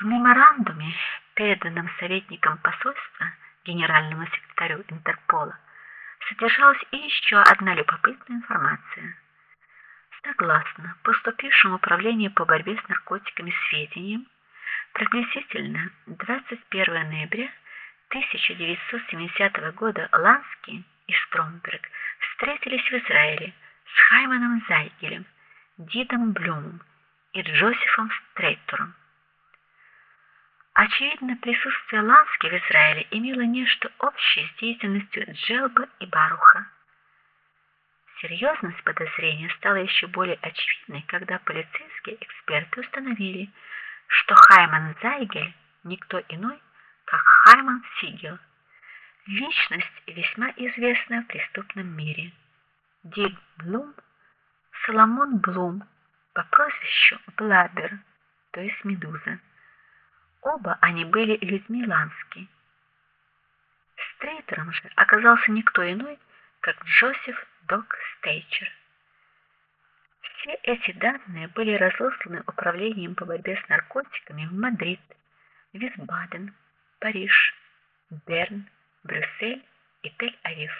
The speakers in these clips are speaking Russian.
В меморандуме, переданном советником посольства генеральному секретарю Интерпола, содержалась и еще одна любопытная информация. Согласно поступившему управлению по борьбе с наркотиками сведениям, приблизительно 21 ноября 1970 года Ланский и Стромберг встретились в Израиле с Хайманом Зайгелем, Дидом Блюмом и Джозефом Стрейтером. Очевидно, присутствие Лански в Израиле имело нечто общее с деятельностью Джелба и Баруха. Серьезность подозрения стала еще более очевидной, когда полицейские эксперты установили, что Хайман Зайгель никто иной, как Хайман Сигел, личность весьма известная в преступном мире. Дик Блум, Соломон Блум по прозвищу Блабер, то есть Медуза. Оба они были людьми Лански. Стрейтером же оказался никто иной, как Джозеф Док Стейчер. Все эти данные были разосланы управлением по борьбе с наркотиками в Мадрид, Висбаден, Париж, Берн, Брюссель и Тель-Авив.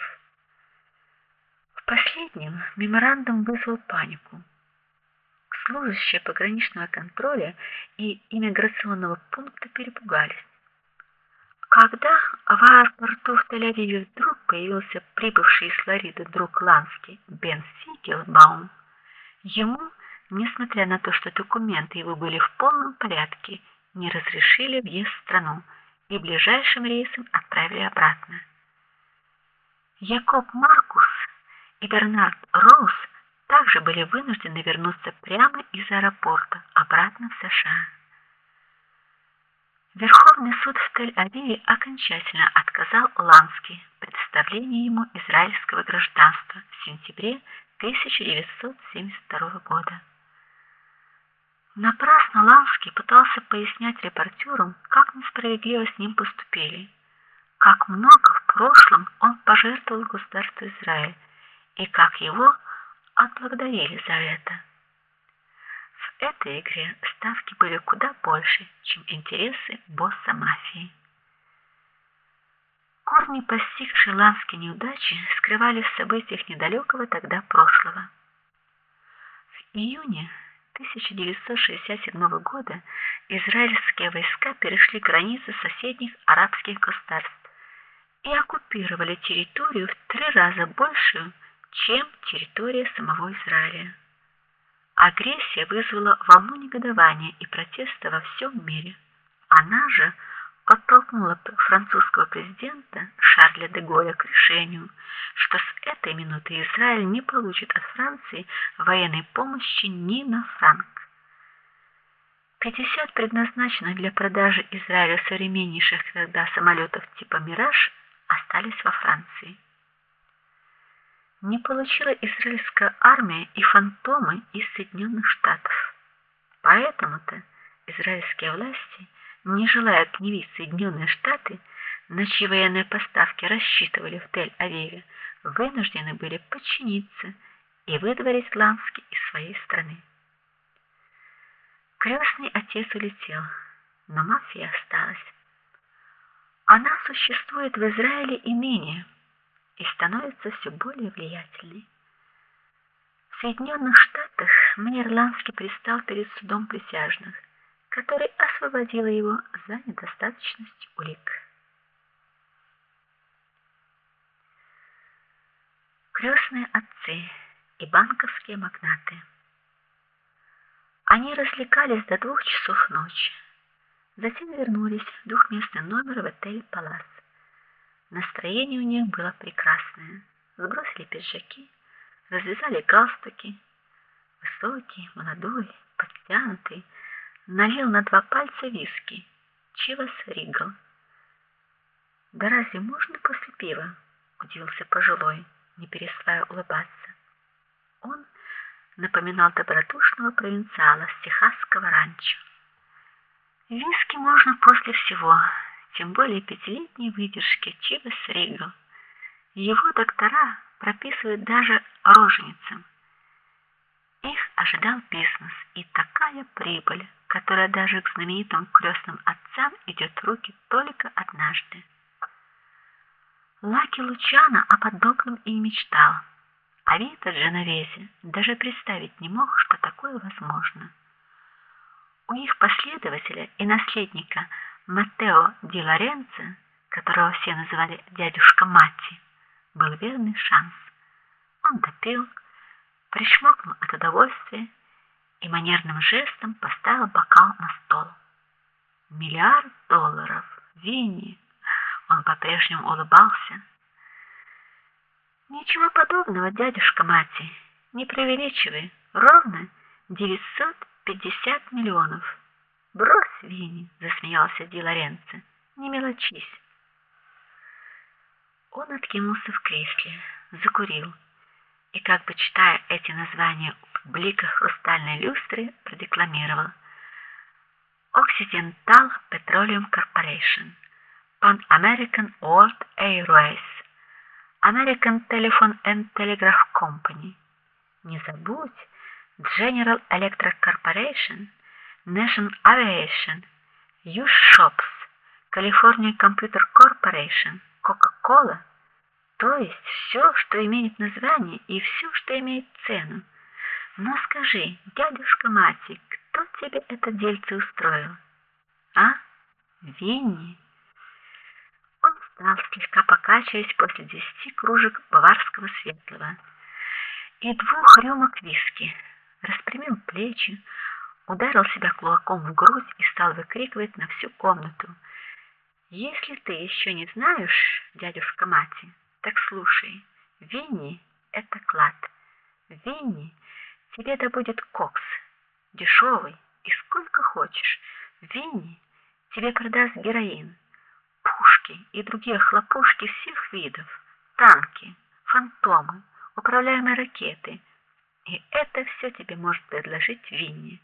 В последнем меморандум вызвал панику служащие пограничного контроля и иммиграционного пункта перепугались. Когда в аэропорту в Тель-Авиве вдруг появился прибывший из Флориды друг Лански Бен Сигелбаум, ему, несмотря на то, что документы его были в полном порядке, не разрешили въезд в страну и ближайшим рейсом отправили обратно. Якоб Маркус и Бернард Роуз также были вынуждены вернуться прямо из аэропорта обратно в США. Верховный суд в Тель-Авиве окончательно отказал Лански в предоставлении ему израильского гражданства в сентябре 1972 года. Напрасно Ланский пытался пояснять репортерам, как несправедливо с ним поступили, как много в прошлом он пожертвовал государству Израиль и как его отблагодарили за это. В этой игре ставки были куда больше, чем интересы босса мафии. Корни постигшей Лански неудачи скрывались в событиях недалекого тогда прошлого. В июне 1967 года израильские войска перешли границы соседних арабских государств и оккупировали территорию в три раза большую, чем территория самого Израиля. Агрессия вызвала волну негодования и протеста во всем мире. Она же подтолкнула французского президента Шарля де Голля к решению, что с этой минуты Израиль не получит от Франции военной помощи ни на франк. 50 предназначенных для продажи Израилю современнейших тогда самолетов типа Мираж остались во Франции не получила израильская армия и фантомы из Соединенных Штатов. Поэтому-то израильские власти, не желая гневить Соединенные Штаты, на чьи военные поставки рассчитывали в Тель-Авиве, вынуждены были подчиниться и выдворить Лански из своей страны. Крестный отец улетел, но мафия осталась. Она существует в Израиле и ныне и становится все более влиятельной. В Соединенных Штатах мэр Ланский предстал перед судом присяжных, который освободил его за недостаточность улик. Крестные отцы и банковские магнаты. Они развлекались до двух часов ночи. Затем вернулись в двухместный номер в отеле Палас. Настроение у них было прекрасное. Сбросили пиджаки, развязали галстуки. Высокий, молодой, подтянутый, налил на два пальца виски. Чивас Ригл. Да разве можно после пива? удивился пожилой, не переставая улыбаться. Он напоминал добродушного провинциала с техасского ранчо. Виски можно после всего, тем более пятилетней выдержки Чивес Ригл. Его доктора прописывают даже роженицам. Их ожидал бизнес и такая прибыль, которая даже к знаменитым крестным отцам идет в руки только однажды. Лаки Лучано о подобном и мечтал. А Вита Дженовезе даже представить не мог, что такое возможно. У их последователя и наследника Маттео Ди Лоренцо, которого все называли дядюшка Матти, был верный шанс. Он допил, причмокнул от удовольствия и манерным жестом поставил бокал на стол. Миллиард долларов. Винни. Он по-прежнему улыбался. Ничего подобного, дядюшка Мати. Не преувеличивай. Ровно 950 миллионов. Брось, Винни, засмеялся Ди Лоренцо. Не мелочись. Он откинулся в кресле, закурил и, как бы читая эти названия в бликах хрустальной люстры, продекламировал: Occidental Petroleum Corporation, Pan American World Airways, American Telephone and Telegraph Company. Не забудь General Electric Corporation, National Aviation, Hughes Shops, California Computer Corporation, Coca-Cola то есть все, что имеет название и все, что имеет цену. Но скажи, дядюшка Мати, кто тебе это дельце устроил? А? Винни. Он встал, слегка покачиваясь после десяти кружек баварского светлого и двух рюмок виски. Распрямил плечи, ударил себя кулаком в грудь и стал выкрикивать на всю комнату: "Если ты еще не знаешь, дядюшка Мати, так слушай, Винни это клад. Винни тебе да будет кокс, дешевый и сколько хочешь. Винни тебе продаст героин, пушки и другие хлопушки всех видов, танки, фантомы, управляемые ракеты. И это все тебе может предложить Винни.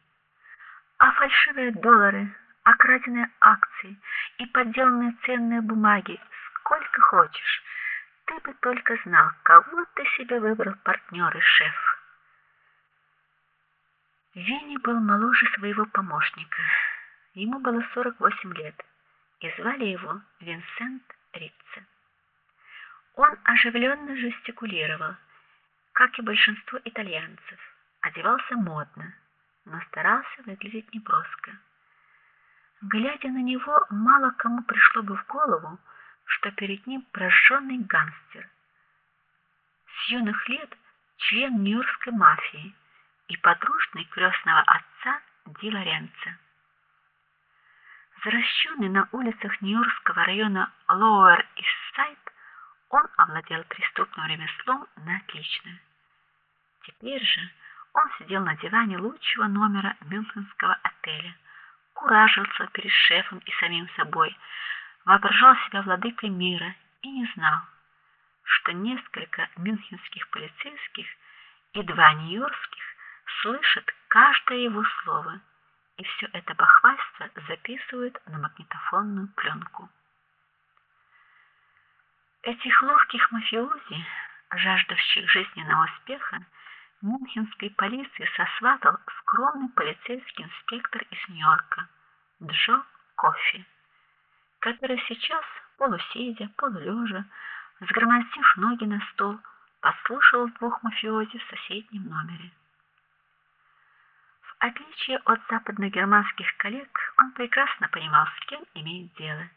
А фальшивые доллары, окраденные акции и подделанные ценные бумаги сколько хочешь. Ты бы только знал, кого ты себе выбрал партнер и шеф. Винни был моложе своего помощника. Ему было 48 лет, и звали его Винсент Ритце. Он оживленно жестикулировал, как и большинство итальянцев, одевался модно, но старался выглядеть неброско. Глядя на него, мало кому пришло бы в голову, что перед ним прожженный гангстер. С юных лет член нью-йоркской мафии и подружный крестного отца Ди Лоренцо. Заращенный на улицах Нью-Йоркского района Lower East Side, он овладел преступным ремеслом на отлично. Теперь же он сидел на диване лучшего номера мюнхенского отеля, куражился перед шефом и самим собой, воображал себя владыкой мира и не знал, что несколько мюнхенских полицейских и два нью-йоркских слышат каждое его слово, и все это бахвальство записывают на магнитофонную пленку. Этих ловких мафиози, жаждущих жизненного успеха, мюнхенской полиции сосватал скромный полицейский инспектор из Нью-Йорка Джо Кофи который сейчас, полусидя, полулежа, сгромоздив ноги на стол, послушал двух мафиози в соседнем номере. В отличие от западногерманских коллег, он прекрасно понимал, с кем имеет дело,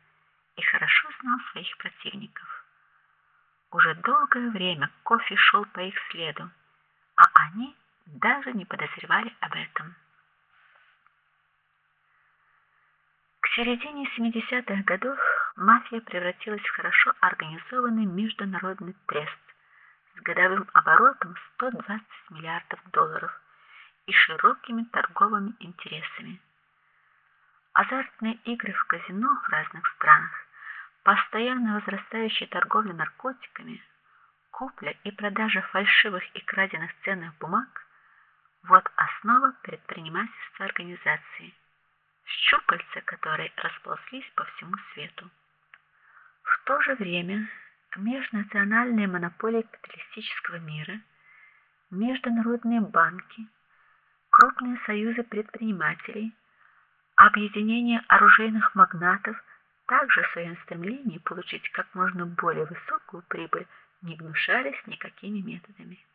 и хорошо знал своих противников. Уже долгое время Кофи шел по их следу, они даже не подозревали об этом. К середине 70-х годов мафия превратилась в хорошо организованный международный трест с годовым оборотом 120 миллиардов долларов и широкими торговыми интересами. Азартные игры в казино в разных странах, постоянно возрастающая торговля наркотиками, купля и продажа фальшивых и краденных ценных бумаг вот основа предпринимательства организации щупальца которые расползлись по всему свету. В то же время межнациональные монополии капиталистического мира, международные банки, крупные союзы предпринимателей, объединение оружейных магнатов также в своем стремлении получить как можно более высокую прибыль не гнушались никакими методами.